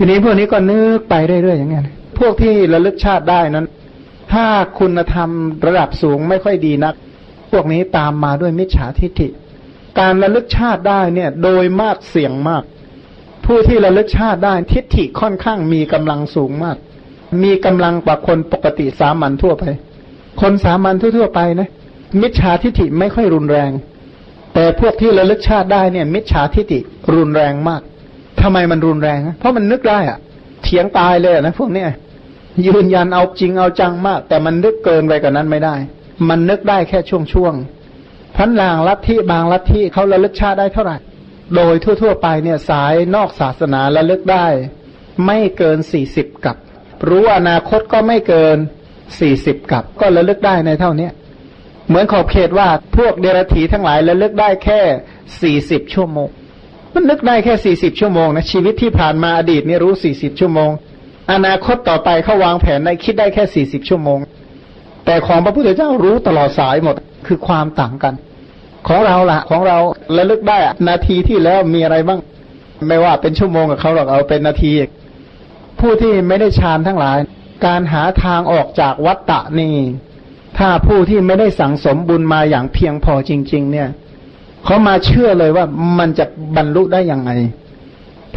ทีนี้พวกนี้ก็นึกไปเรื่อยๆอย่างเงี้ยพวกที่ระลึกชาติได้นั้น ถ้าคุณธรรมระดับสูงไม่ค่อยดีนัก พวกนี้ตามมาด้วยมิจฉาทิฏฐิ การระลึกชาติได้เนี่ย โดยมากเสี่ยงมาก ผู้ที่ระลึกชาติได้ทิฏฐิค่อนข้างมีกำลังสูงมาก มีกำลังกว่าคนปกติสามัญทั่วไป คนสามัญทั่วๆไปนะมิจฉาทิฏฐิไม่ค่อยรุนแรง แต่พวกที่ระลึกชาติได้เนี่ย มิจฉาทิฏฐิรุนแรงมาก ทำไมมันรุนแรงเพราะมันนึกได้อะเถียงตายเลยนะพวกเนี้ยยืนยันเอาจริงเอาจังมาก แต่มันนึกเกินไปกว่านั้นไม่ได้ มันนึกได้แค่ช่วงๆพันลางลัทธิบางลัทธิเขาระลึกชาติได้เท่าไหร่ โดยทั่ว ๆ ไปเนี่ยสายนอกศาสนาระลึกได้ ไม่เกินสี่สิบกับ รู้อนาคตก็ไม่เกินสี่สิบกับ ก็ระลึกได้ในเท่าเนี้ยเหมือนขอบเขตว่าพวกเดรัจฉีทั้งหลายระลึกได้แค่สี่สิบชั่วโมง มันนึกได้แค่สี่สิบชั่วโมงนะชีวิตที่ผ่านมาอดีตนี่รู้สี่สิบชั่วโมง อนาคตต่อไปเขาวางแผนได้คิดได้แค่สี่สิบชั่วโมง แต่ของพระพุทธเจ้ารู้ตลอดสายหมดคือความต่างกัน ของเราละของเราระลึกได้นาทีที่แล้วมีอะไรบ้าง ไม่ว่าเป็นชั่วโมงกับเขาหรอกเอาเป็นนาที ผู้ที่ไม่ได้ฌานทั้งหลาย การหาทางออกจากวัฏฏะนี่ถ้าผู้ที่ไม่ได้สั่งสมบุญมาอย่างเพียงพอจริง ๆ เนี่ย เขามาเชื่อเลยว่ามันจะบรรลุได้ยังไง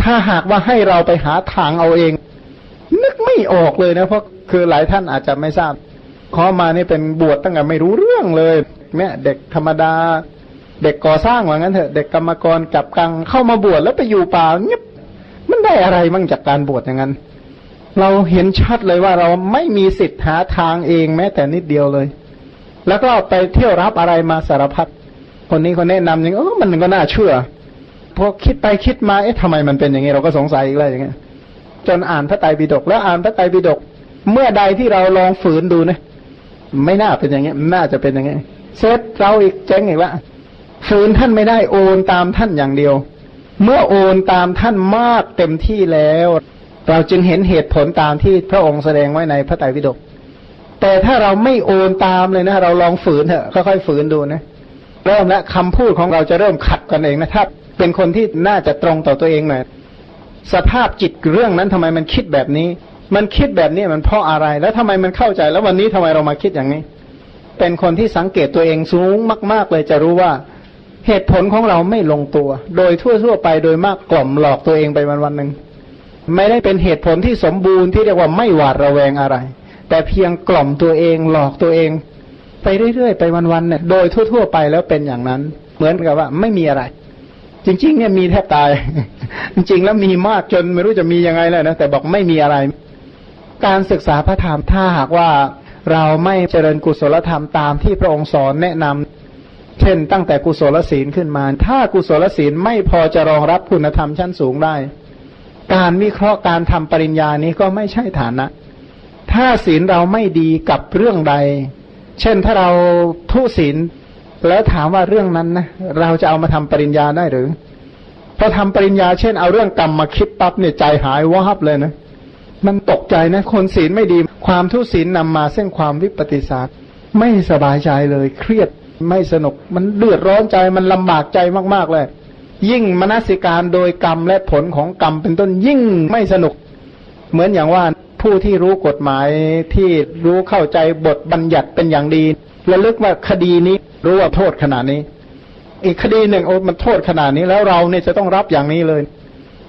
ถ้าหากว่าให้เราไปหาทางเอาเอง นึกไม่ออกเลยนะ เพราะคือหลายท่านอาจจะไม่ทราบขอมานี่เป็นบวชตั้งแต่ไม่รู้เรื่องเลยเนี่ยเด็กธรรมดา เด็กก่อสร้างว่างั้นเถอะเด็กกรรมกรกับกังเข้ามาบวชแล้วไปอยู่ป่าเงียบมันได้อะไรมั่งจากการบวชอย่างนั้น เราเห็นชัดเลยว่าเราไม่มีสิทธิ์หาทางเองแม้แต่นิดเดียวเลย แล้วก็ไปเที่ยวรับอะไรมาสารพัด คนนี้คนแนะนำอย่างเออมันก็น่าเชื่อพอคิดไปคิดมาเอ๊ะทำไมมันเป็นอย่างนี้เราก็สงสัยอีกแล้วอย่างเงี้ยจนอ่านพระไตรปิฎกแล้วอ่านพระไตรปิฎกเมื่อใดที่เราลองฝืนดูนะไม่น่าเป็นอย่างเงี้ยน่าจะเป็นอย่างเงี้ยเซตเราอีกเจ๊งอีกละฝืนท่านไม่ได้โอนตามท่านอย่างเดียว เมื่อโอนตามท่านมากเต็มที่แล้ว เราจึงเห็นเหตุผลตามที่พระองค์แสดงไว้ในพระไตรปิฎกแต่ถ้าเราไม่โอนตามเลยนะ เราลองฝืนเถอะค่อยๆฝืนดูนะ เริ่มแล้วคำพูดของเราจะเริ่มขัดกันเองนะถ้าเป็นคนที่น่าจะตรงต่อตัวเองหน่อยสภาพจิตเรื่องนั้นทำไมมันคิดแบบนี้ มันคิดแบบนี้มันเพราะอะไร แล้วทำไมมันเข้าใจ แล้ววันนี้ทำไมเรามาคิดอย่างนี้ เป็นคนที่สังเกตตัวเองสูงมาก ๆ เลยจะรู้ว่า เหตุผลของเราไม่ลงตัว โดยทั่วๆไปโดยมากกล่อมหลอกตัวเองไปวันวันหนึ่งไม่ได้เป็นเหตุผลที่สมบูรณ์ที่เรียกว่าไม่หวาดระแวงอะไร แต่เพียงกล่อมตัวเองหลอกตัวเอง ไปเรื่อยๆ ไปวันๆเนี่ยโดยทั่ว ๆ ไปแล้วเป็นอย่างนั้น เหมือนกับว่าไม่มีอะไร จริง ๆ เนี่ยมีแทบตาย จริงๆ แล้วมีมากจนไม่รู้จะมียังไงแล้วนะแต่บอกไม่มีอะไร การศึกษาพระธรรมถ้าหากว่าเราไม่เจริญกุศลธรรมตามที่พระองค์สอนแนะนำเช่น ตั้งแต่กุศลศีลขึ้นมา ถ้ากุศลศีลไม่พอจะรองรับคุณธรรมชั้นสูงได้ การวิเคราะห์การทำปริญญานี้ก็ไม่ใช่ฐานะ ถ้าศีลเราไม่ดีกับเรื่องใด เช่นถ้าเราทุศีลแล้วถามว่าเรื่องนั้นนะเราจะเอามาทำปริญญาได้หรือพอทำปริญญาเช่นเอาเรื่องกรรมมาคิดปั๊บเนี่ยใจหายวาบเลยนะมันตกใจนะคนศีลไม่ดี ความทุศีลนำมาเส้นความวิปฏิสารไม่สบายใจเลยเครียดไม่สนุก มันเดือดร้อนใจมันลำบากใจมากๆเลย ยิ่งมนสิการโดยกรรมและผลของกรรมเป็นต้นยิ่งไม่สนุก เหมือนอย่างว่า ผู้ที่รู้กฎหมายที่รู้เข้าใจบทบัญญัติเป็นอย่างดีระลึกว่าคดีนี้รู้ว่าโทษขนาดนี้ อีกคดีหนึ่งโอ้มันโทษขนาดนี้แล้วเราเนี่ยจะต้องรับอย่างนี้เลย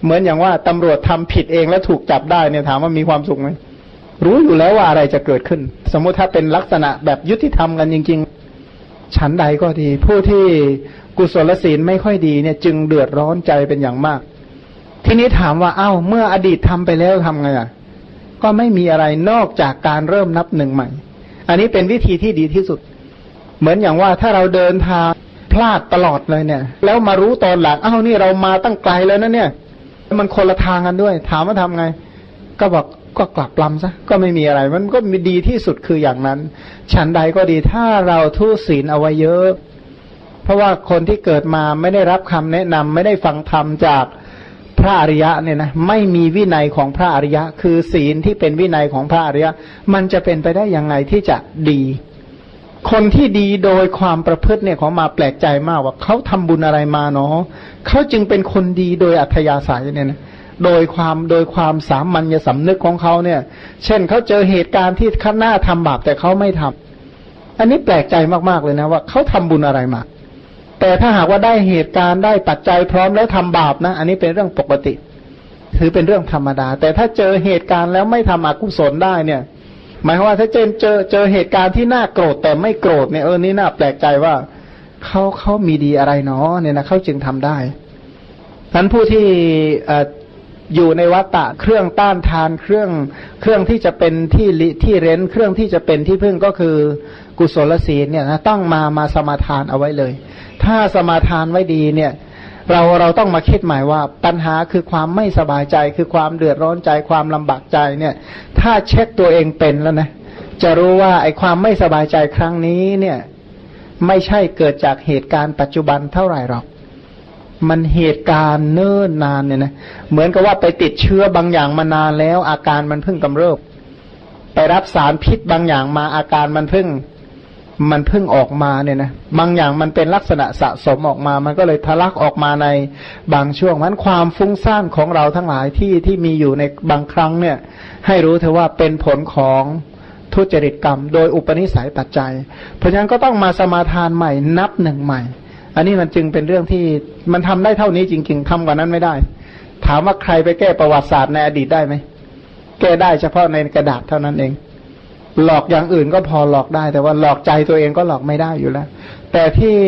เหมือนอย่างว่าตำรวจทำผิดเองแล้วถูกจับได้เนี่ยถามว่ามีความสุขไหมรู้อยู่แล้วว่าอะไรจะเกิดขึ้น สมมุติถ้าเป็นลักษณะแบบยุติธรรมกันจริง ๆ ฉันใดก็ดี ผู้ที่กุศลศีลไม่ค่อยดีเนี่ย จึงเดือดร้อนใจเป็นอย่างมาก ทีนี้ถามว่าเอา้า เมื่ออดีตทำไปแล้วทำไงอะ ก็ไม่มีอะไรนอกจากการเริ่มนับหนึ่งใหม่ อันนี้เป็นวิธีที่ดีที่สุด เหมือนอย่างว่าถ้าเราเดินทางพลาดตลอดเลยเนี่ย แล้วมารู้ตอนหลังอ้าวนี่เรามาตั้งไกลแล้วนะเนี่ย มันคนละทางกันด้วย ถามว่าทำไง ก็บอกก็กลับลำซะก็ไม่มีอะไร มันก็มีดีที่สุดคืออย่างนั้น ฉันใดก็ดีถ้าเราทุศีลเอาไว้เยอะ เพราะว่าคนที่เกิดมาไม่ได้รับคำแนะนำไม่ได้ฟังธรรมจาก พระอริยะเนี่ยนะไม่มีวินัยของพระอริยะ คือศีลที่เป็นวินัยของพระอริยะ มันจะเป็นไปได้ยังไงที่จะดี คนที่ดีโดยความประพฤติเนี่ยของมาแปลกใจมากว่าเขาทำบุญอะไรมาเนาะเขาจึงเป็นคนดีโดยอัธยาศัยเนี่ยนะโดยความโดยความสามัญญสำนึกของเขาเนี่ย เช่นเขาเจอเหตุการณ์ที่ข้างหน้าทำบาปแต่เขาไม่ทำอันนี้แปลกใจมากๆเลยนะว่าเขาทำบุญอะไรมา แต่ถ้าหากว่าได้เหตุการณ์ได้ปัจจัยพร้อมแล้วทำบาปนะ อันนี้เป็นเรื่องปกติ ถือเป็นเรื่องธรรมดา แต่ถ้าเจอเหตุการณ์แล้วไม่ทำอกุศลได้เนี่ย หมายความว่าถ้าเจอเจอเจอเหตุการณ์ที่น่าโกรธแต่ไม่โกรธเนี่ยเออนี่น่าแปลกใจว่าเขาเขามีดีอะไรเนาะเนี่ยนะเขาจึงทำได้ท่านผู้ที่อยู่ในวัตตะเครื่องต้านทานเครื่องเครื่องที่จะเป็นที่ที่เร้น เครื่องที่จะเป็นที่พึ่งก็คือกุศลศีลเนี่ยนะต้องมามาสมาทานเอาไว้เลย ถ้าสมาทานไว้ดีเนี่ย เราเราต้องมาคิดหมายว่าปัญหาคือความไม่สบายใจ คือความเดือดร้อนใจความลำบากใจเนี่ย ถ้าเช็คตัวเองเป็นแล้วนะจะรู้ว่าไอ้ความไม่สบายใจครั้งนี้เนี่ย ไม่ใช่เกิดจากเหตุการณ์ปัจจุบันเท่าไหร่หรอกมันเหตุการณ์เนิ่นนานเนี่ยนะเหมือนกับว่าไปติดเชื้อบางอย่างมานานแล้ว อาการมันเพิ่งกำเริบ ไปรับสารพิษบางอย่างมาอาการมันเพิ่ง มันเพิ่งออกมาเนี่ยนะบางอย่างมันเป็นลักษณะสะสมออกมา มันก็เลยทะลักออกมาในบางช่วงนั้นความฟุ้งซ่านของเราทั้งหลายที่ที่มีอยู่ในบางครั้งเนี่ย ให้รู้เถอะว่าเป็นผลของทุจริตกรรม โดยอุปนิสัยปัจจัย เพราะฉะนั้นก็ต้องมาสมาทานใหม่นับหนึ่งใหม่ อันนี้มันจึงเป็นเรื่องที่มันทำได้เท่านี้จริง ๆทำกว่านั้นไม่ได้ ถามว่าใครไปแก้ประวัติศาสตร์ในอดีตได้ไหมแก้ได้เฉพาะในกระดาษเท่านั้นเอง หลอกอย่างอื่นก็พอหลอกได้ แต่ว่าหลอกใจตัวเองก็หลอกไม่ได้อยู่แล้ว แต่ที่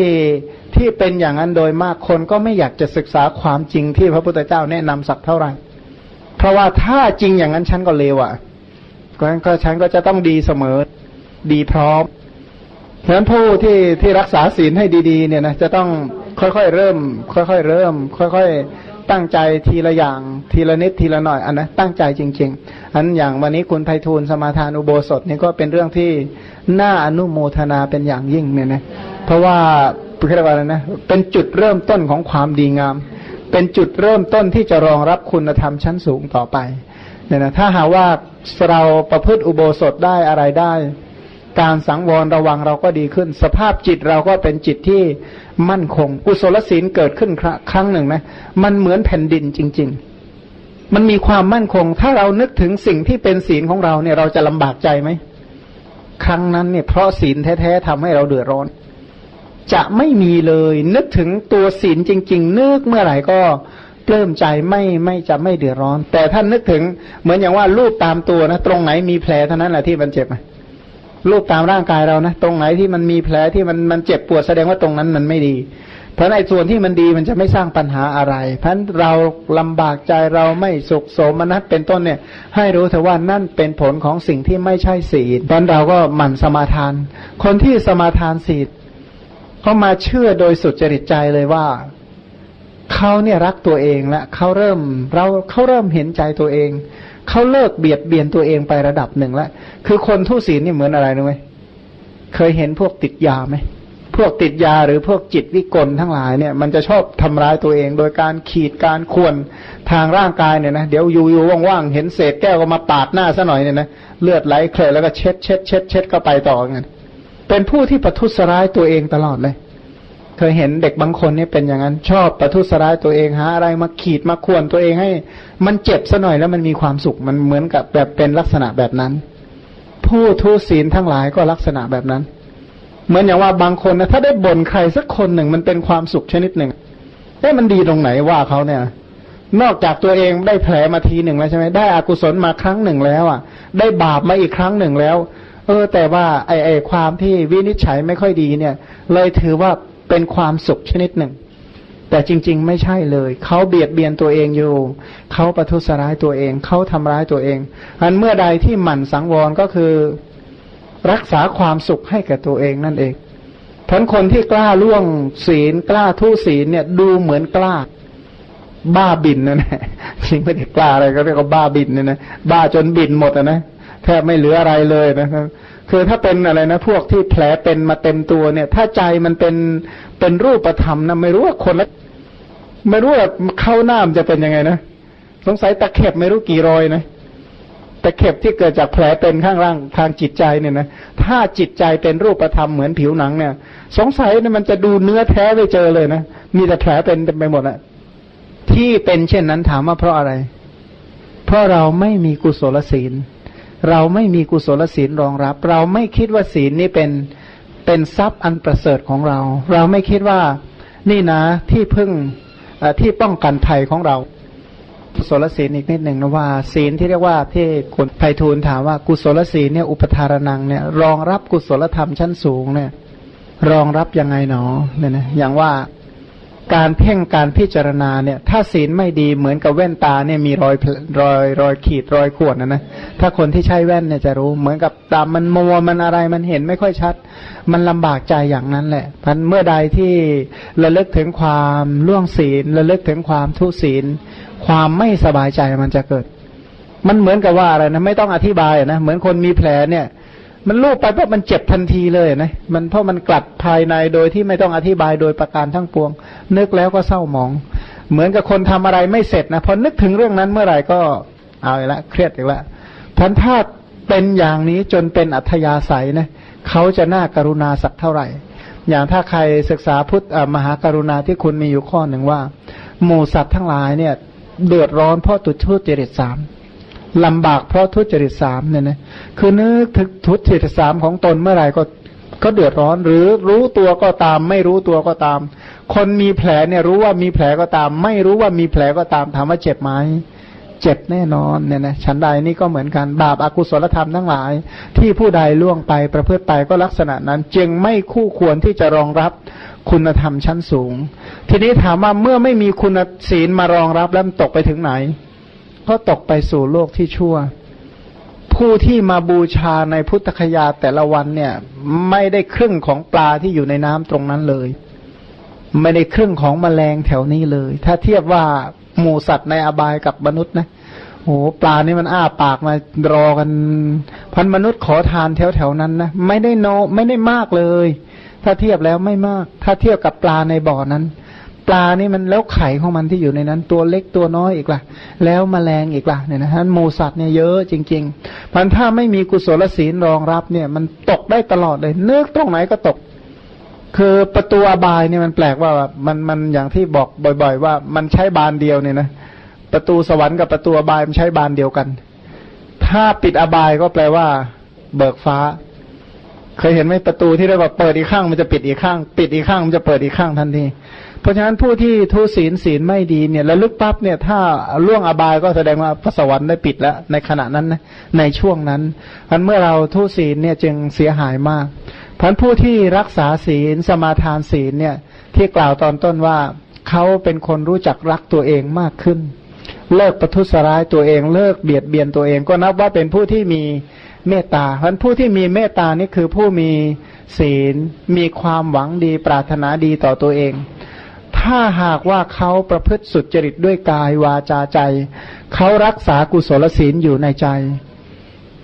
ที่เป็นอย่างนั้นโดยมากคนก็ไม่อยากจะศึกษาความจริงที่พระพุทธเจ้าแนะนำสักเท่าไหร่ เพราะว่าถ้าจริงอย่างนั้นฉันก็เลวอะก็ฉันก็จะต้องดีเสมอดีพร้อมฉะนั้นผู้ที่ที่รักษาศีลให้ดี ๆ เนี่ยนะจะต้องค่อยๆเริ่ม ค่อยๆเริ่ม ค่อยๆ ตั้งใจทีละอย่างทีละนิดทีละหน่อยอันนะตั้งใจจริง ๆ อันอย่างวันนี้คุณไพฑูรย์สมาทานอุโบสถนี่ก็เป็นเรื่องที่น่าอนุโมทนาเป็นอย่างยิ่งเนี่ยนะเพราะว่าเรียกว่าอะไรนะเป็นจุดเริ่มต้นของความดีงาม เป็นจุดเริ่มต้นที่จะรองรับคุณธรรมชั้นสูงต่อไปเนี่ยนะถ้าหาว่าเราประพฤติอุโบสถได้อะไรได้ การสังวรระวังเราก็ดีขึ้น สภาพจิตเราก็เป็นจิตที่มั่นคง กุศลศีลเกิดขึ้นครั้งหนึ่งนะ มันเหมือนแผ่นดินจริง ๆ มันมีความมั่นคง ถ้าเรานึกถึงสิ่งที่เป็นศีลของเราเนี่ย เราจะลำบากใจไหม ครั้งนั้นเนี่ยเพราะศีลแท้ๆทำให้เราเดือดร้อน จะไม่มีเลย นึกถึงตัวศีลจริง ๆ นึกเมื่อไหร่ก็เปลื้มใจไม่ไม่จะไม่เดือดร้อน แต่ท่านนึกถึงเหมือนอย่างว่ารูปตามตัวนะ ตรงไหนมีแผลเท่านั้นแหละที่มันเจ็บ รูปตามร่างกายเรานะ ตรงไหนที่มันมีแผลที่มันมันเจ็บปวดแสดงว่าตรงนั้นมันไม่ดี เพราะในส่วนที่มันดีมันจะไม่สร้างปัญหาอะไร เพราะเราลำบากใจเราไม่สุขโสมนัสเป็นต้นเนี่ย ให้รู้เถอะว่านั่นเป็นผลของสิ่งที่ไม่ใช่ศีลเพราะเราก็หมั่นสมาทาน คนที่สมาทานศีลเขามาเชื่อโดยสุดจริตใจเลยว่าเขาเนี่ยรักตัวเองและเขาเริ่มเราเขาเริ่มเห็นใจตัวเอง เขาเลิกเบียดเบียนตัวเองไประดับหนึ่งแล้ว คือคนทุศีลนี่เหมือนอะไรรู้ไหมเคยเห็นพวกติดยาไหม พวกติดยาหรือพวกจิตวิกลทั้งหลายเนี่ย มันจะชอบทำร้ายตัวเอง โดยการขีดการควนทางร่างกายเนี่ยนะ เดี๋ยวอยู่ๆว่างๆ เห็นเศษแก้วก็มาปาดหน้าซะหน่อยเนี่ยนะ เลือดไหลเคลแล้วก็เช็ดเช็ดเช็ดเช็ดก็ไปต่อเงี้ยเป็นผู้ที่ประทุษร้ายตัวเองตลอดเลย เคยเห็นเด็กบางคนเนี่ยเป็นอย่างนั้นชอบประทุษร้ายตัวเองหาอะไรมาขีดมาข่วนตัวเองให้ มันเจ็บซะหน่อยแล้วมันมีความสุขมันเหมือนกับแบบเป็นลักษณะแบบนั้น ผู้ทุศีลทั้งหลายก็ลักษณะแบบนั้น เหมือนอย่างว่าบางคนนะถ้าได้บ่นใครสักคนหนึ่งมันเป็นความสุขชนิดหนึ่งเอ๊ะมันดีตรงไหนว่าเขาเนี่ย นอกจากตัวเองได้แผลมาทีหนึ่งแล้วใช่ไหมได้อากุศลมาครั้งหนึ่งแล้วอะ ได้บาปมาอีกครั้งหนึ่งแล้ว เออ แต่ว่าไอ้ไอ้ความที่วินิจฉัยไม่ค่อยดีเนี่ย เลยถือว่า เป็นความสุขชนิดหนึ่ง แต่จริง ๆ ไม่ใช่เลย เขาเบียดเบียนตัวเองอยู่ เขาประทุษร้ายตัวเอง เขาทำร้ายตัวเอง อันเมื่อใดที่หมั่นสังวรก็คือรักษาความสุขให้แก่ตัวเองนั่นเองทั้นคนที่กล้าล่วงศีลกล้าทุศีลเนี่ยดูเหมือนกล้า บ้าบินนะนะจริงไม่ได้กล้าอะไรก็เรียกว่าบ้าบินเนี่ยนะบ้าจนบินหมดอะนะ แทบไม่เหลืออะไรเลยนะครับคือถ้าเป็นอะไรนะ พวกที่แผลเป็นมาเต็มตัวเนี่ย ถ้าใจมันเป็นเป็นรูปธรรมนะไม่รู้ว่าคนละไม่รู้ว่าเข้าหน้ามจะเป็นยังไงนะสงสัยตะเข็บไม่รู้กี่รอยนะตะเข็บที่เกิดจากแผลเป็นข้างล่างทางจิตใจเนี่ยนะถ้าจิตใจเป็นรูปธรรมเหมือนผิวหนังเนี่ย สงสัยเนี่ยมันจะดูเนื้อแท้ไปเจอเลยนะมีแต่แผลเป็นเต็มไปหมดอะที่เป็นเช่นนั้นถามว่าเพราะอะไร เพราะเราไม่มีกุศลศีล เราไม่มีกุศลศีลรองรับ เราไม่คิดว่าศีลนี้เป็นเป็นทรัพย์อันประเสริฐของเรา เราไม่คิดว่านี่นะที่พึ่งที่ป้องกันภัยของเรากุศลศีลอีกนิดหนึ่งนะว่าศีลที่เรียกว่าที่คุณไพฑูรย์ถามว่ากุศลศีลเนี่ยอุปทารนังเนี่ยรองรับกุศลธรรมชั้นสูงเนี่ย รองรับยังไงหนอเนี่ยนะอย่างว่า การเพ่งการพิจารณาเนี่ย ถ้าศีลไม่ดีเหมือนกับแว่นตาเนี่ยมีรอยรอยรอยขีดรอยข่วนนะนะถ้าคนที่ใช้แว่นเนี่ยจะรู้เหมือนกับตามันมัวมันอะไรมันเห็นไม่ค่อยชัด มันลำบากใจอย่างนั้นแหละพันเมื่อใดที่ระลึกถึงความล่วงศีลระลึกถึงความทุศีล ความไม่สบายใจมันจะเกิด มันเหมือนกับว่าอะไรนะไม่ต้องอธิบายนะเหมือนคนมีแผลเนี่ย มันลูบไปปุ๊บมันเจ็บทันทีเลยนะมันเพราะมันกลัดภายในโดยที่ไม่ต้องอธิบายโดยประการทั้งปวง นึกแล้วก็เศร้าหมอง เหมือนกับคนทำอะไรไม่เสร็จนะพอนึกถึงเรื่องนั้นเมื่อไหร่ก็เอาอีกละเครียดอีกละพันธาเป็นอย่างนี้จนเป็นอัธยาศัยนะเขาจะน่าการุณาสักเท่าไหร่ อย่างถ้าใครศึกษาพุทธมหากรุณาที่คุณมีอยู่ข้อหนึ่งว่า หมูสัตว์ทั้งหลายเนี่ย เดือดร้อนเพราะตุชุจริตสาม ลำบากเพราะทุจริตสามเนี่ยนะคือนึกถึงทุจริตสามของตนเมื่อไหร่ก็ก็เดือดร้อน หรือรู้ตัวก็ตาม ไม่รู้ตัวก็ตาม คนมีแผลเนี่ยรู้ว่ามีแผลก็ตาม ไม่รู้ว่ามีแผลก็ตามถามว่าเจ็บไหมเจ็บแน่นอนเนี่ยนะฉันใดนี่ก็เหมือนกันบาปอากุศลธรรมทั้งหลาย ที่ผู้ใดล่วงไปประพฤติไปก็ลักษณะนั้น จึงไม่คู่ควรที่จะรองรับคุณธรรมชั้นสูง ทีนี้ถามว่าเมื่อไม่มีคุณศีลมารองรับแล้วตกไปถึงไหน ก็ตกไปสู่โลกที่ชั่ว ผู้ที่มาบูชาในพุทธคยาแต่ละวันเนี่ย ไม่ได้ครึ่งของปลาที่อยู่ในน้ำตรงนั้นเลย ไม่ได้ครึ่งของแมลงแถวนี้เลย ถ้าเทียบว่าหมูสัตว์ในอบายกับมนุษย์นะโอ้ปลานี่มันอ้าปากมารอกันพันมนุษย์ขอทานแถวแถวนั้นนะไม่ได้โนไม่ได้มากเลย ถ้าเทียบแล้วไม่มาก ถ้าเทียบกับปลาในบ่อนั้น ปลานี่มันแล้วไข่ของมันที่อยู่ในนั้น ตัวเล็กตัวน้อยอีกล่ะ แล้วมแมลงอีกล่ะเนี่ยนะฮะหมูสัตว์เนี่ยเยอะจริงๆมันถ้าไม่มีกุศลศีลรองรับเนี่ย มันตกได้ตลอดเลยเนื้อตรงไหนก็ตก คือประตูอบายเนี่ยมันแปลกว่ามันมันอย่างที่บอกบ่อย ๆ ว่ามันใช้บานเดียวเนี่ยนะประตูสวรรค์กับประตูอบายมันใช้บานเดียวกัน ถ้าปิดอบายก็แปลว่า เบิกฟ้าเคยเห็นไหมประตูที่เรียกว่าเปิดอีกข้างมันจะปิดอีกข้าง ปิดอีกข้างมันจะเปิดอีกข้างทันที เพราะฉะนั้นผู้ที่ทุศีลศีลไม่ดีเนี่ยแล้วลึกปั๊บเนี่ยถ้าล่วงอบายก็แสดงว่าพระสวรรค์ได้ปิดแล้วในขณะนั้นนะในช่วงนั้นพันเมื่อเราทุศีลเนี่ยจึงเสียหายมากพันผู้ที่รักษาศีลสมาทานศีลเนี่ยที่กล่าวตอนต้นว่าเขาเป็นคนรู้จักรักตัวเองมากขึ้น เลิกประทุษร้ายตัวเองเลิกเบียดเบียนตัวเองก็นับว่าเป็นผู้ที่มีเมตตาเพราะผู้ที่มีเมตตานี่คือผู้มีศีลมีความหวังดีปรารถนาดีต่อตัวเอง ถ้าหากว่าเขาประพฤติสุจริตด้วยกายวาจาใจ เขารักษากุศลศีลอยู่ในใจ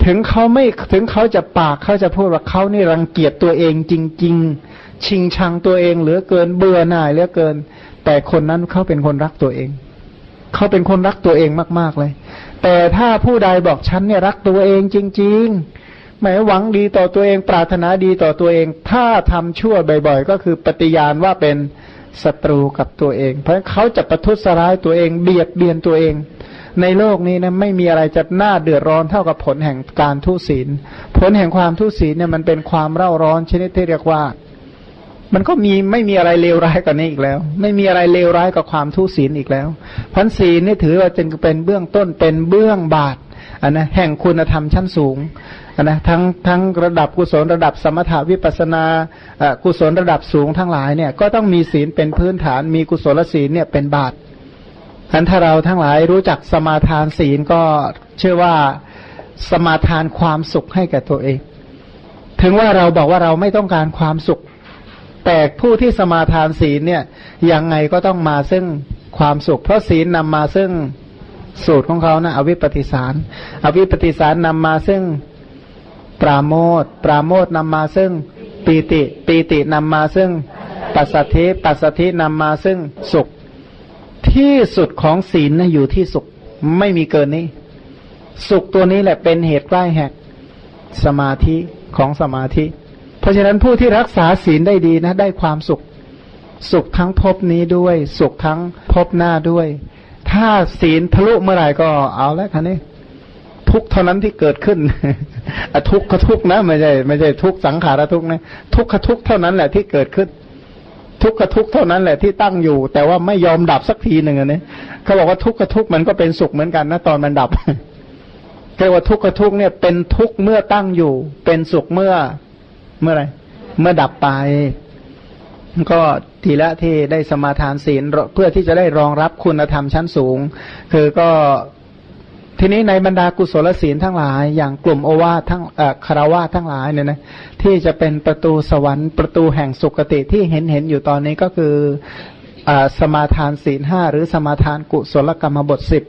ถึงเขาไม่ถึงเขาจะปากเขาจะพูดว่าเขานี่รังเกียจตัวเองจริง ๆ ชิงชังตัวเองเหลือเกินเบื่อหน่ายเหลือเกิน แต่คนนั้นเขาเป็นคนรักตัวเอง เขาเป็นคนรักตัวเองมากๆเลย แต่ถ้าผู้ใดบอกฉันเนี่ยรักตัวเองจริง ๆหมายหวังดีต่อตัวเองปรารถนาดีต่อตัวเอง ถ้าทำชั่วบ่อย ๆ ก็คือปฏิญาณว่าเป็น ศัตรูกับตัวเอง เพราะเขาจะประทุษร้ายตัวเองเบียดเบียนตัวเอง ในโลกนี้นะไม่มีอะไรจะน่าเดือดร้อนเท่ากับผลแห่งการทุศีล ผลแห่งความทุศีลเนี่ยมันเป็นความเร่าร้อนชนิดที่เรียกว่า มันก็มีไม่มีอะไรเลวร้ายกว่านี้อีกแล้ว ไม่มีอะไรเลวร้ายกับความทุศีลอีกแล้วพันศีลนี่ถือว่าจึงเป็นเบื้องต้นเป็นเบื้องบาทอันนะแห่งคุณธรรมชั้นสูง นะทั้งทั้งระดับกุศลระดับสมถาวิปัสนากุศลระดับสูงทั้งหลายเนี่ยก็ต้องมีศีลเป็นพื้นฐานมีกุศลศีลเนี่ยเป็นบาตรอันถ้าเราทั้งหลายรู้จักสมาทานศีลก็เชื่อว่าสมาทานความสุขให้แก่ตัวเอง ถึงว่าเราบอกว่าเราไม่ต้องการความสุข แต่ผู้ที่สมาทานศีลเนี่ยยังไงก็ต้องมาซึ่งความสุข เพราะศีลนำมาซึ่งสูตรของเขานะอวิปปิสาร อวิปปิสารนำมาซึ่ง ปราโมทปราโมทนำมาซึ่งปีติปีตินำมาซึ่งปัสสธิปัสสธินำมาซึ่งสุข ที่สุดของศีลนะอยู่ที่สุขไม่มีเกินนี้ สุขตัวนี้แหละเป็นเหตุใกล้แหกสมาธิของสมาธิ เพราะฉะนั้นผู้ที่รักษาศีลได้ดีนะ ได้ความสุข สุขทั้งภพนี้ด้วย สุขทั้งภพหน้าด้วย ถ้าศีลทะลุเมื่อไหร่ก็เอาแล้วคันนี้ ทุกเท่านั้นที่เกิดขึ้นทุกขทุกนะไม่ใช่ไม่ใช่ทุกสังขารทุกนะทุกขทุกเท่านั้นแหละที่เกิดขึ้น ทุกขทุกเท่านั้นแหละที่ตั้งอยู่ แต่ว่าไม่ยอมดับสักทีหนึ่งนนี้เขาบอกว่าทุกขทุกมันก็เป็นสุขเหมือนกันนะตอนมันดับเรียกว่าทุกขทุกเนี่ยเป็นทุกเมื่อตั้งอยู่ เป็นสุขเมื่อเมื่อไรเมื่อดับไป ก็ทีละที่ได้สมาทานศีลเพื่อที่จะได้รองรับคุณธรรมชั้นสูง คือก็ ทีนี้ในบรรดากุศลศีลทั้งหลาย อย่างกลุ่มโอวาทั้งคารวาทั้งหลายเนี่ยนะที่จะเป็นประตูสวรรค์ประตูแห่งสุคติที่เห็นเห็นอยู่ตอนนี้ก็คืออสมาทานศีลห้าหรือสมาทานกุศลกรรมบทสิบ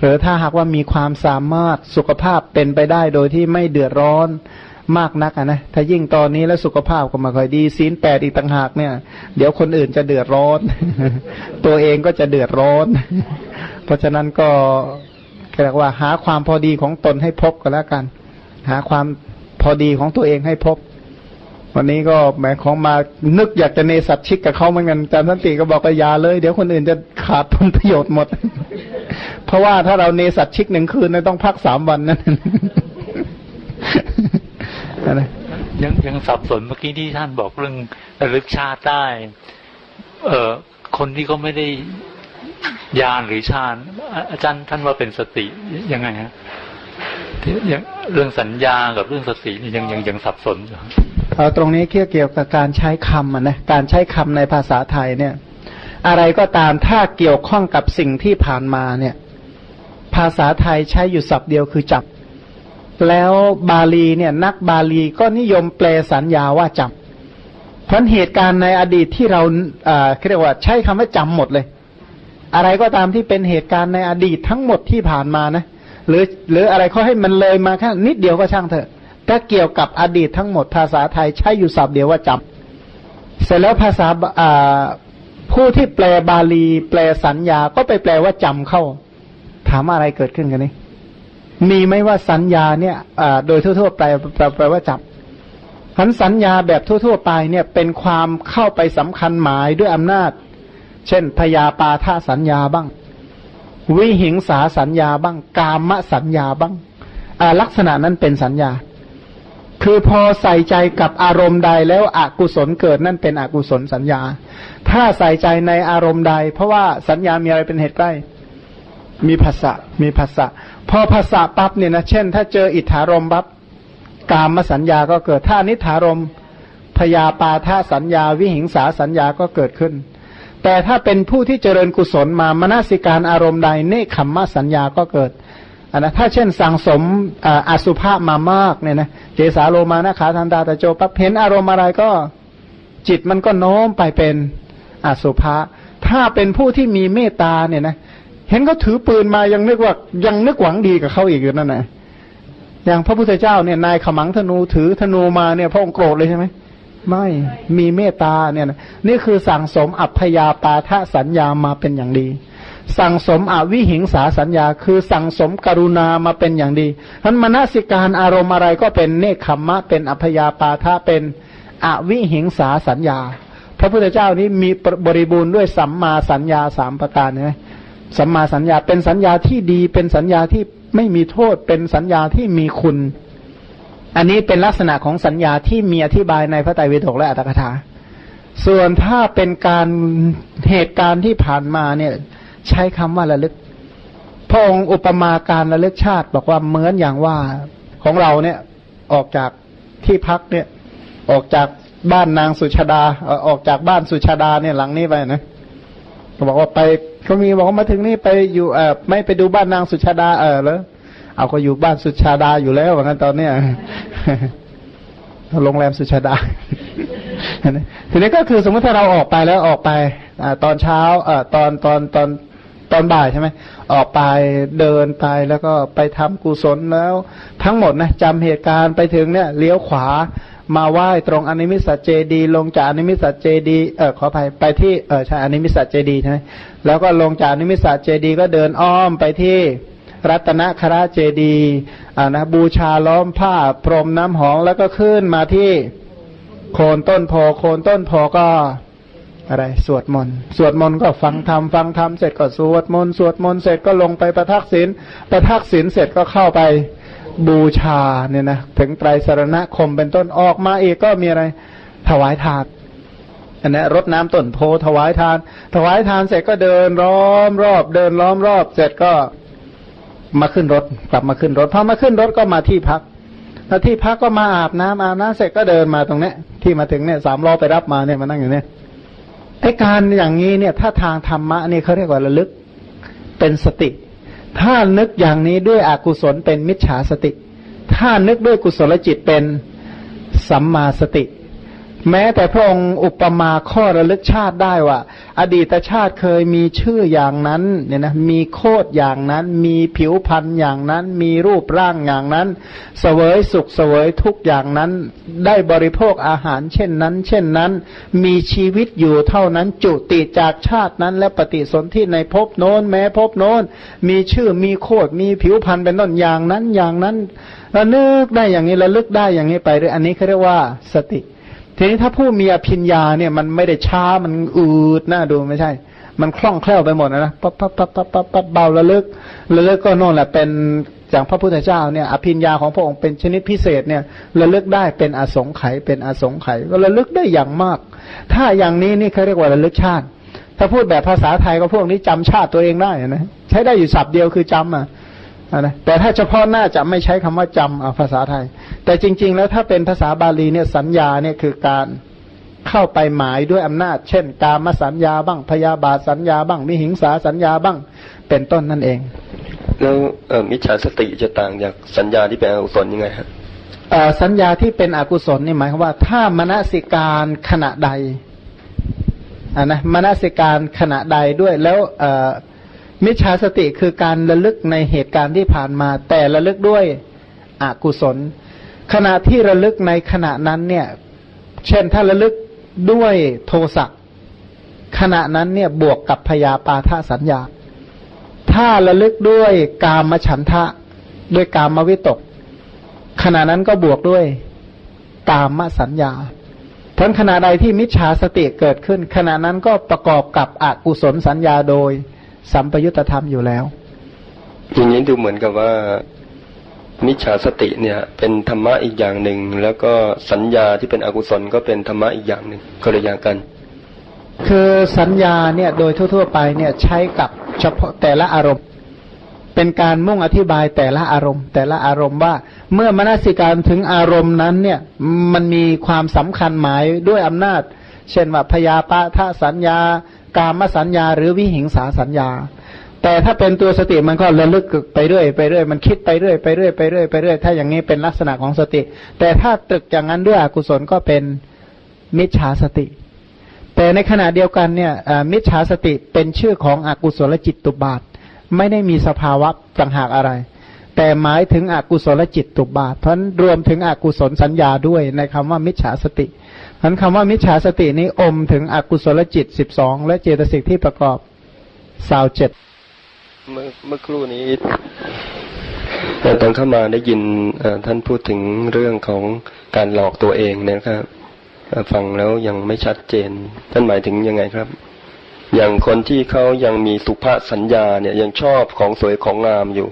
หรือถ้าหากว่ามีความสามารถสุขภาพเป็นไปได้โดยที่ไม่เดือดร้อนมากนักนะถ้ายิ่งตอนนี้แล้วสุขภาพก็มาค่อยดีศีลแปดอีกต่างหากเนี่ย เดี๋ยวคนอื่นจะเดือดร้อน ตัวเองก็จะเดือดร้อน เพราะฉะนั้นก็ เรียกว่า หาความพอดีของตนให้พบก็แล้วกัน หาความพอดีของตัวเองให้พบ วันนี้ก็แหมของมานึกอยากจะเนสัตชิกกับเขาเหมือนกันแต่ทันติก็บอกว่าอย่าเลย เดี๋ยวคนอื่นจะขาดผลประโยชน์หมด เพราะว่าถ้าเราเนสัตชิกหนึ่งคืนนต้องพักสามวันนั่นอะยังยังสับสนเมื่อกี้ที่ท่านบอกเรื่องระลึกชาติได้ เอ่อคนที่เขาไม่ได้ ยานหรือฌานอาจารย์ท่านว่าเป็นสติยังไงฮะเรื่องสัญญากับเรื่องสติยังยังยังสับสนอยู่เอาตรงนี้เกี่ยวกับการใช้คำนะการใช้คำในภาษาไทยเนี่ย อะไรก็ตามถ้าเกี่ยวข้องกับสิ่งที่ผ่านมาเนี่ย ภาษาไทยใช้อยู่ศัพท์เดียวคือจับ แล้วบาลีเนี่ยนักบาลีก็นิยมแปลสัญญาว่าจำเพราะเหตุการณ์ในอดีตที่เราอ่าเรียกว่าใช้คำว่าจำหมดเลย อะไรก็ตามที่เป็นเหตุการณ์ในอดีตทั้งหมดที่ผ่านมานะ หรือหรืออะไรเขาให้มันเลยมาแค่นิดเดียวก็ช่างเถอะถ้าเกี่ยวกับอดีตทั้งหมดภาษาไทยใช้อยู่ศัพท์เดียวว่าจำเสร็จแล้วภาษาอ่าผู้ที่แปลบาลี แปลสัญญาก็ไปแปลว่าจำเข้า ถามอะไรเกิดขึ้นกันนี่มีไหมว่าสัญญาเนี่ยโดยทั่วๆไปแปลว่าจับขันสัญญาแบบทั่ว ๆ ไปเนี่ยเป็นความเข้าไปสำคัญหมายด้วยอำนาจ เช่นพยาปาทาสัญญาบ้าง วิหิงสาสัญญาบ้าง กามสัญญาบ้างลักษณะนั้นเป็นสัญญา คือพอใส่ใจกับอารมณ์ใดแล้วอกุศลเกิดนั่นเป็นอกุศลสัญญา ถ้าใส่ใจในอารมณ์ใด เพราะว่าสัญญามีอะไรเป็นเหตุใกล้ มีภาษะมีภาษะพอภาษาปั๊บเนี่ยนะเช่น ถ้าเจออิทธารมปั๊บกามสัญญาก็เกิด ถ้านิธารมพยาปาทาสัญญา วิหิงสาสัญญาก็เกิดขึ้น แต่ถ้าเป็นผู้ที่เจริญกุศลมามนสิการอารมณ์ใดเนคขมมสัญญาก็เกิดอันนะถ้าเช่นสั่งสมอสุภาพมามากเนี่ยนะเจสาโลมานะขาทันตาตะโจปับเห็นอารมณ์อะไรก็จิตมันก็โน้มไปเป็นอสุภะถ้าเป็นผู้ที่มีเมตตาเนี่ยนะเห็นเขาถือปืนมายังนึกว่ายังนึกหวังดีกับเขาอีกอยู่นั่นแหละอย่างพระพุทธเจ้าเนี่ยนายขมังธนูถือธนูมาเนี่ยพระองค์โกรธเลยใช่ไหม ไม่มีเมตตาเนี่ยนี่คือสั่งสมอัพยาปาทะสัญญามาเป็นอย่างดี สั่งสมอวิหิงสาสัญญา คือสั่งสมกรุณามาเป็นอย่างดีท่านมนสิการอารมณ์อะไรก็เป็นเนคขมมะ เป็นอัพยาปาทะเป็นอวิหิงสาสัญญา พระพุทธเจ้านี้มีบริบูรณ์ด้วยสัมมาสัญญาสามประการใช่ไหมสัมมาสัญญาเป็นสัญญาที่ดีเป็นสัญญาที่ไม่มีโทษเป็นสัญญาที่มีคุณ อันนี้เป็นลักษณะของสัญญาที่มีอธิบายในพระไตรปิฎกและอัตถกถา ส่วนถ้าเป็นการเหตุการณ์ที่ผ่านมาเนี่ยใช้คำว่าระลึก พระองค์อุปมาการระลึกชาติบอกว่าเหมือนอย่างว่าของเราเนี่ยออกจากที่พักเนี่ยออกจากบ้านนางสุชาดาออกจากบ้านสุชาดาเนี่ยหลังนี้ไปนะบอกว่าไปเขามีบอกว่ามาถึงนี่ไปอยู่เออไม่ไปดูบ้านนางสุชาดาเออแล้ว เอาก็อยู่บ้านสุชาดาอยู่แล้วว่างั้นตอนเนี้ยโรงแรมสุชาดา ทีนี้ก็คือสมมติถ้าเราออกไปแล้วออกไปอตอนเช้าเอตอนตอนตอนตอนบ่ายใช่ไหมออกไปเดินไปแล้วก็ไปทำกุศลแล้ว ทั้งหมดนะจำเหตุการณ์ไปถึงเนี่ยเลี้ยวขวามาไหว้ตรงอนิมิสเจดีย์ ลงจากอนิมิสเจดีย์เออขออภัยไปที่เออใช่อนิมิสเจดีย์ใช่ไหมแล้วก็ลงจากอนิมิสเจดีย์ก็เดินอ้อมไปที่ รัตนฆรเจดีย์อ่านะบูชาล้อมผ้าพรมน้ำหอมแล้วก็ขึ้นมาที่โคนต้นโพธิ์โคนต้นโพธิ์ก็อะไรสวดมนต์สวดมนต์ก็ฟังธรรมฟังธรรมเสร็จก็สวดมนต์สวดมนต์เสร็จก็ลงไปประทักษิณประทักษิณเสร็จก็เข้าไปบูชาเนี่ยนะถึงไตรสรณคมเป็นต้นออกมาอีกก็มีอะไรถวายทานอันนี้รดน้ำต้นโพถวายทาน ถวายทานเสร็จก็เดินล้อมรอบ เดินล้อมรอบ เสร็จก็ มาขึ้นรถกลับมาขึ้นรถพอมาขึ้นรถก็มาที่พักแล้วที่พักก็มาอาบน้ำอาบน้ำเสร็จก็เดินมาตรงเนี้ย ที่มาถึงเนี่ยสามล้อไปรับมาเนี่ยมานั่งอยู่เนี่ยไอการอย่างนี้เนี่ย ถ้าทางธรรมะนี่เขาเรียกว่าระลึกเป็นสติ ถ้านึกอย่างนี้ด้วยอกุศลเป็นมิจฉาสติ ถ้านึกด้วยกุศลจิตเป็นสัมมาสติ แม้แต่พระองค์อุปมาข้อระลึกชาติได้ว่า อดีตชาติเคยมีชื่ออย่างนั้นเนี่ยนะมีโคดอย่างนั้น มีผิวพรรณอย่างนั้น มีรูปร่างอย่างนั้น เสวยสุขเสวยทุกอย่างนั้น ได้บริโภคอาหารเช่นนั้น เช่นนั้น มีชีวิตอยู่เท่านั้นจุติจากชาตินั้น และปฏิสนธิในภพโน้น แม้ภพโน้น มีชื่อมีโคดมีผิวพรรณเป็นต้นอย่างนั้นอย่างนั้นระลึกได้อย่างนี้ระลึกได้อย่างนี้ไปเรื่อยอันนี้เขาเรียกว่าสติ ทีนี้ถ้าผู้มีอภิญญาเนี่ยมันไม่ได้ช้ามันอืดน่าดูไม่ใช่ มันคล่องแคล่วไปหมดนะปั๊บปั๊บปั๊บปั๊บปั๊บปั๊บเบาระลึกระลึกก็โน่นแหละเป็นอย่างพระพุทธเจ้าเนี่ยอภิญญาของพระองค์เป็นชนิดพิเศษเนี่ยระลึกได้เป็นอสงไขยเป็นอสงไขยก็ระลึกได้อย่างมาก ถ้าอย่างนี้นี่เขาเรียกว่าระลึกชาติ ถ้าพูดแบบภาษาไทยก็พวกนี้จำชาติตัวเองได้นะใช้ได้อยู่ศัพท์เดียวคือจำอะ นะแต่ถ้าเฉพาะหน้าจะไม่ใช้คำว่าจำภาษาไทย แต่จริง ๆ แล้วถ้าเป็นภาษาบาลีเนี่ยสัญญาเนี่ยคือการเข้าไปหมายด้วยอำนาจ เช่น กามสัญญาบ้างพยาบาทสัญญาบ้างมิหิงสาสัญญาบ้างเป็นต้นนั่นเอง แล้วมิจฉาสติจะต่างจากสัญญาที่เป็นอกุศลยังไงครับสัญญาที่เป็นอกุศลนี่หมายความว่าถ้ามนสิการขณะใดอ่านะมนสิการขณะใดด้วยแล้ว มิจฉาสติคือการระลึกในเหตุการณ์ที่ผ่านมา แต่ระลึกด้วยอกุศล ขณะที่ระลึกในขณะนั้นเนี่ย เช่นถ้าระลึกด้วยโทสะขณะนั้นเนี่ยบวกกับพยาปาทาสัญญา ถ้าระลึกด้วยกามฉันทะด้วยกามวิตก ขณะนั้นก็บวกด้วยกามสัญญาทั้งขณะใดที่มิจฉาสติเกิดขึ้น ขณะนั้นก็ประกอบกับอกุศลสัญญาโดย สัมปยุตธรรมอยู่แล้วอย่างนี้ดูเหมือนกับว่ามิจฉาสติเนี่ย เป็นธรรมะอีกอย่างหนึ่ง แล้วก็สัญญาที่เป็นอกุศลก็เป็นธรรมะอีกอย่างหนึ่งก็เลยอย่างกัน คือสัญญาเนี่ยโดยทั่ว ๆ ไปเนี่ยใช้กับเฉพาะแต่ละอารมณ์ เป็นการมุ่งอธิบายแต่ละอารมณ์ แต่ละอารมณ์ว่า เมื่อมนสิการถึงอารมณ์นั้นเนี่ยมันมีความสำคัญหมายด้วยอำนาจ เช่นว่าพยาปะทะสัญญา กามสัญญา หรือวิหิงสาสัญญา แต่ถ้าเป็นตัวสติมันก็ระลึกไปเรื่อยไปเรื่อยมันคิดไปเรื่อยไปเรื่อยไปเรื่อยไปเรื่อยถ้าอย่างนี้เป็นลักษณะของสติ แต่ถ้าตรึกอย่างนั้นด้วยอกุศลก็เป็นมิจฉาสติ แต่ในขณะเดียวกันเนี่ยมิจฉาสติเป็นชื่อของอกุศลจิตตุบาท ไม่ได้มีสภาวะต่างหากอะไรแต่หมายถึงอกุศลจิตตุบาทเพราะรวมถึงอกุศลสัญญาด้วยในคำว่ามิจฉาสติ นั้นคำว่ามิจฉาสตินี้อมถึงอกุศลจิตสิบสองและเจตสิกที่ประกอบสาวเจ็ดเมื่อเมื่อครู่นี้ตอนเข้ามาได้ยินท่านพูดถึงเรื่องของการหลอกตัวเองนะครับฟังแล้วยังไม่ชัดเจน ท่านหมายถึงยังไงครับ อย่างคนที่เขายังมีสุภาษสัญญาเนี่ยยังชอบของสวยของงามอยู่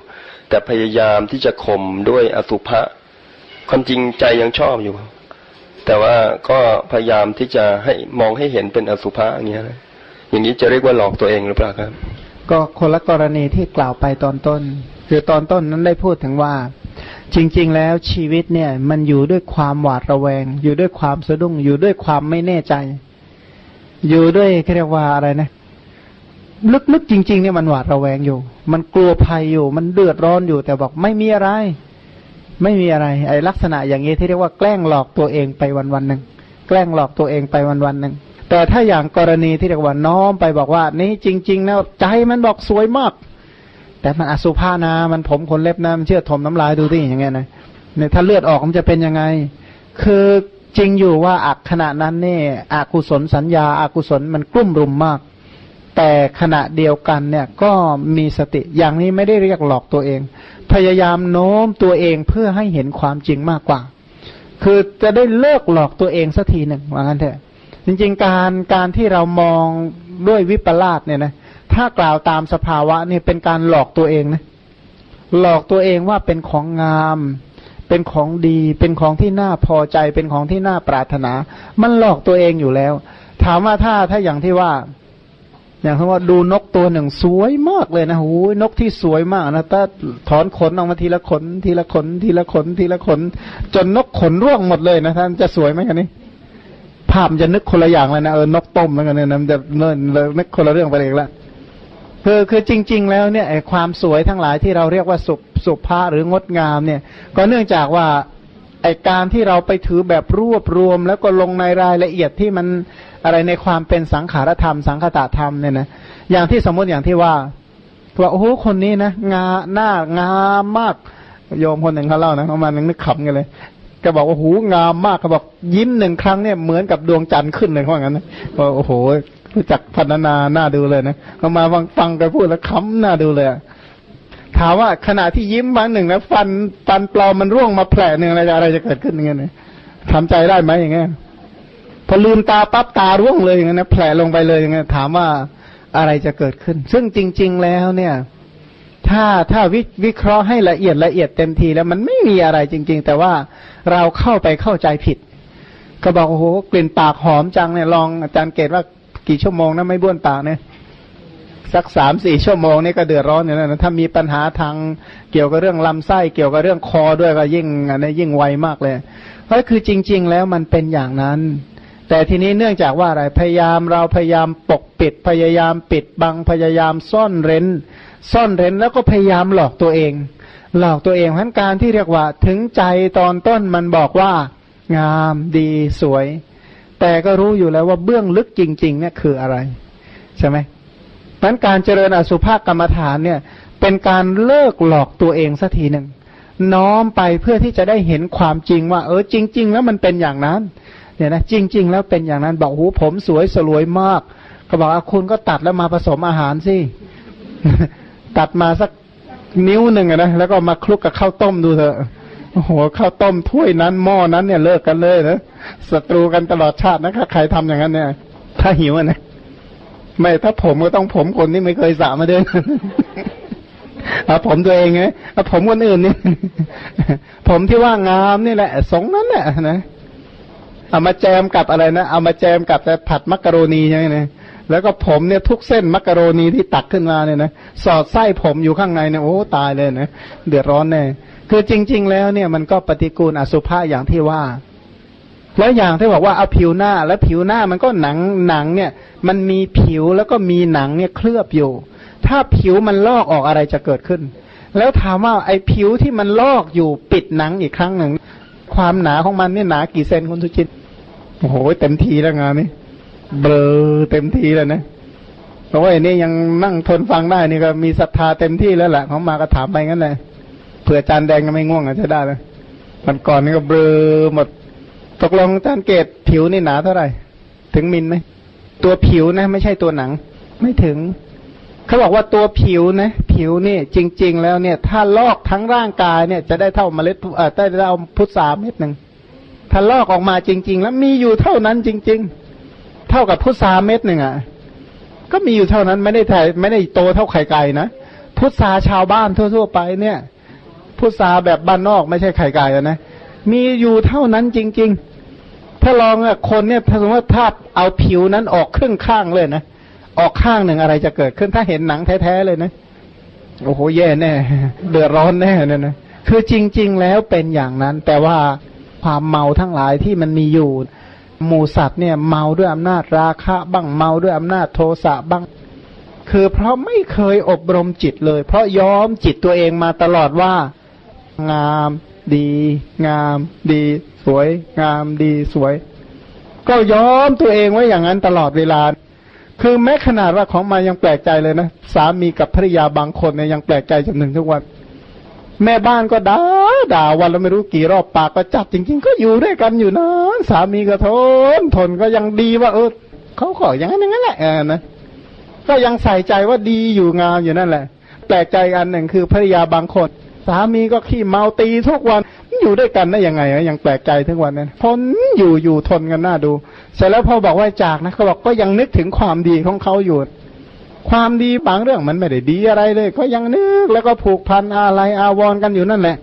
แต่พยายามที่จะข่มด้วยอสุภะความจริงใจยังชอบอยู่ แต่ว่าก็พยายามที่จะให้มองให้เห็นเป็นอสุภะอย่างเงี้ยอย่างนี้จะเรียกว่าหลอกตัวเองหรือเปล่าครับ ก็คนละกรณีที่กล่าวไปตอนต้น คือตอนต้นนั้นได้พูดถึงว่า จริง ๆ แล้วชีวิตเนี่ย มันอยู่ด้วยความหวาดระแวง อยู่ด้วยความสะดุ้ง อยู่ด้วยความไม่แน่ใจ อยู่ด้วยเรียกว่าอะไรนะลึกๆจริง ๆ เนี่ยมันหวาดระแวงอยู่ มันกลัวภัยอยู่ มันเดือดร้อนอยู่แต่บอกไม่มีอะไร ไม่มีอะไร ไอลักษณะอย่างนี้ที่เรียกว่าแกล้งหลอกตัวเองไปวันวันหนึ่งแกล้งหลอกตัวเองไปวันวันหนึ่งแต่ถ้าอย่างกรณีที่เรียกว่าน้อมไปบอกว่า นี่จริง ๆ นะใจมันบอกสวยมาก แต่มันอสุภานะมันผมขนเล็บนะมันเชื่อถมน้ำลายดูที่อย่างเงี้ยนะเนี่ยถ้าเลือดออกมันจะเป็นยังไง คือจริงอยู่ว่าอักขณะนั้นเนี่ยอกุศลสัญญาอากุศลมันกลุ่มรุมมาก แต่ขณะเดียวกันเนี่ยก็มีสติอย่างนี้ไม่ได้เรียกหลอกตัวเอง พยายามโน้มตัวเองเพื่อให้เห็นความจริงมากกว่า คือจะได้เลิกหลอกตัวเองสักทีหนึ่งว่างั้นเถอะ จริง ๆ การการที่เรามองด้วยวิปลาสเนี่ยนะถ้ากล่าวตามสภาวะเนี่ยเป็นการหลอกตัวเองนะหลอกตัวเองว่าเป็นของงาม เป็นของดี เป็นของที่น่าพอใจ เป็นของที่น่าปรารถนา มันหลอกตัวเองอยู่แล้ว ถามว่าถ้าถ้าอย่างที่ว่า อย่างที่ว่าดูนกตัวหนึ่งสวยมากเลยนะโอ้ยนกที่สวยมากนะถ้าถอนขนออกมาทีละขน ทีละขน ทีละขน ทีละขน จนนกขนร่วงหมดเลยนะท่านจะสวยไหมกันนี้ภาพจะนึกคนละอย่างเลยนะเออนกต้มแล้วกันเนี่ยมันจะเนิ่นเลยนึกคนละเรื่องไปเลยละคือคือจริง ๆ แล้วเนี่ยไอความสวยทั้งหลายที่เราเรียกว่าสุสุภาหรืองดงามเนี่ย ก็เนื่องจากว่าไอการที่เราไปถือแบบรวบรวม แล้วก็ลงในรายละเอียดที่มัน อะไรในความเป็นสังขารธรรม สังคตธรรมเนี่ยนะอย่างที่สมมติอย่างที่ว่าว่าโอ้โหคนนี้นะงาหน้างามมากโยมคนหนึ่งเขาเล่านะเขามานึกขำกันเลยก็บอกว่าหูงามมากเขาบอกยิ้มหนึ่งครั้งเนี่ยเหมือนกับดวงจันทร์ขึ้นเลยเขาบอกงั้นนะโอ้โหรู้จักพัฒนาหน้าดูเลยนะเขามาฟังฟังกันพูดแล้วค้ำหน้าดูเลยถามว่าขณะที่ยิ้มบางหนึ่งแล้วฟันฟันปลอมมันร่วงมาแผลหนึ่งอะไรอะไรจะเกิดขึ้นยังไงเนี่ยทำใจได้ไหมอย่างเงี้ย พอลืมตาปั๊บตาร่วงเลยอย่างเงี้ยแผลลงไปเลยอย่างเงี้ยถามว่าอะไรจะเกิดขึ้น ซึ่งจริง ๆ แล้วเนี่ย ถ้าถ้าวิวิเคราะห์ให้ละเอียดละเอียดเต็มทีแล้วมันไม่มีอะไรจริง ๆ แต่ว่าเราเข้าไปเข้าใจผิด ก็บอกโอ้โหกลิ่นปากหอมจังเนี่ยลองอาจารย์เกตว่ากี่ชั่วโมงนะไม่บ้วนปากเนี่ยสักสามสี่ชั่วโมงนี่ก็เดือดร้อนอยู่แล้วนะถ้ามีปัญหาทางเกี่ยวกับเรื่องลำไส้เกี่ยวกับเรื่องคอด้วยก็ยิ่งอันนี้ยิ่งไวมากเลยเพราะคือจริง ๆ แล้วมันเป็นอย่างนั้น แต่ทีนี้เนื่องจากว่าอะไรพยายามเราพยายามปกปิด พยายามปิดบังพยายามซ่อนเร้น ซ่อนเร้นแล้วก็พยายามหลอกตัวเอง หลอกตัวเองเพราะการที่เรียกว่าถึงใจตอนต้นมันบอกว่า งามดีสวย แต่ก็รู้อยู่แล้วว่าเบื้องลึกจริง ๆ เนี่ยคืออะไร ใช่ไหมนั้นการเจริญอสุภกรรมฐานเนี่ย เป็นการเลิกหลอกตัวเองสักทีหนึ่งน้อมไปเพื่อที่จะได้เห็นความจริงว่า เออจริง ๆ แล้วมันเป็นอย่างนั้น เนี่ยนะจริง ๆ แล้วเป็นอย่างนั้นบอกหูผมสวยสลวยมาก ก็บอกว่าคุณก็ตัดแล้วมาผสมอาหารสิตัดมาสักนิ้วหนึ่งนะแล้วก็มาคลุกกับข้าวต้มดูเถอะโอ้โหข้าวต้มถ้วยนั้นหม้อนั้นเนี่ยเลิกกันเลยนะศัตรูกันตลอดชาตินะถ้าใครทำอย่างนั้นเนี่ย ถ้าหิวนะไม่ถ้าผมก็ต้องผมคนที่ไม่เคยสามาเดินเอาผมตัวเองไงเอาผมคนอื่นนี่ผมที่ว่างามนี่แหละ สงนั้นแหละนะ เอามาแจมกับอะไรนะ เอามาแจมกับแต่ผัดมักกะโรนีใช่ไหมแล้วก็ผมเนี่ยทุกเส้นมักกะโรนีที่ตักขึ้นมาเนี่ยนะสอดไส้ผมอยู่ข้างในเนี่ยโอ้ตายเลยนะเดือดร้อนแน่คือจริง ๆ แล้วเนี่ยมันก็ปฏิกูลอสุภะอย่างที่ว่า แล้วอย่างที่บอกว่าเอาผิวหน้า แล้วผิวหน้ามันก็หนังหนังเนี่ย มันมีผิวแล้วก็มีหนังเนี่ยเคลือบอยู่ ถ้าผิวมันลอกออกอะไรจะเกิดขึ้น แล้วถามว่าไอ้ผิวที่มันลอกอยู่ปิดหนังอีกครั้งหนึ่งความหนาของมันนี่หนากี่เซนคุณสุจิต โอ้โหเต็มทีแล้วงานนี้เบลอเต็มทีแล้วนะเพราะว่าอันนี้ยังนั่งทนฟังได้นี่ก็มีศรัทธาเต็มที่แล้วแหละเขามาก็ถามไปงั้นเลยเผื่อจานแดงก็ไม่ง่วงอะจะได้เลยมันก่อนนี่ก็เบลอหมด ตกลงจานเกตผิวนี่หนาเท่าไหร่ ถึงมินไหมตัวผิวนะ ไม่ใช่ตัวหนัง ไม่ถึงเขาบอกว่าตัวผิวนะ ผิวนี่จริง ๆ แล้วเนี่ย ถ้าลอกทั้งร่างกายเนี่ย จะได้เท่าเมล็ดเอ่อได้เท่าพุทราเม็ดหนึ่ง ถ้าลอกออกมาจริง ๆ แล้วมีอยู่เท่านั้นจริง ๆ เท่ากับพุทราเม็ดหนึ่งอะ ก็มีอยู่เท่านั้นไม่ได้ถ่ไม่ได้โตเท่าไข่ไก่นะพุทราชาวบ้านทั่ว ๆ ไปเนี่ย พุทราแบบบ้านนอกไม่ใช่ไข่ไก่นะมีอยู่เท่านั้นจริง ๆ ถ้าลองอะคนเนี่ยถ้าสมมติว่าถ้าเอาผิวนั้นออกครึ่งข้างเลยนะออกข้างหนึ่งอะไรจะเกิดขึ้นถ้าเห็นหนังแท้ๆเลยนะโอ้โหแย่แน่ เดือดร้อนแน่เนี่ยนะคือจริง ๆ แล้วเป็นอย่างนั้น แต่ว่า ความเมาทั้งหลายที่มันมีอยู่หมูสัตว์เนี่ยเมาด้วยอำนาจราคะบ้างเมาด้วยอำนาจโทสะบ้าง คือเพราะไม่เคยอบรมจิตเลย เพราะย้อมจิตตัวเองมาตลอดว่า งามดี งาม ดี สวย งามดีสวย ก็ย้อมตัวเองไว้อย่างนั้นตลอดเวลา คือแม้ขนาดว่าของมายังแปลกใจเลยนะสามีกับภรรยาบางคนเนี่ยยังแปลกใจจนถึงทุกวัน แม่บ้านก็ด่าด่าวันแล้วไม่รู้กี่รอบปากก็จับจริง ๆ ก็อยู่ด้วยกันอยู่นะสามีก็ทนทนก็ยังดีว่า เออเขาขออย่างนั้นอย่างนั้นแหละเออนะก็ยังใส่ใจว่าดีอยู่งามอยู่นั่นแหละ แปลกใจอันหนึ่งคือภรรยาบางคน สามีก็ขี้เมาตีทุกวันอยู่ด้วยกันได้ยังไงยังแปลกใจทั้งวันนั้นทนอยู่อยู่ทนกันหน้าดู เสร็จแล้วพอบอกว่าจากนะเขาบอกก็ยังนึกถึงความดีของเขาอยู่ ความดีบางเรื่องมันไม่ได้ดีอะไรเลย ก็ยังนึกแล้วก็ผูกพันอะไรอาวรกันอยู่นั่นแหละ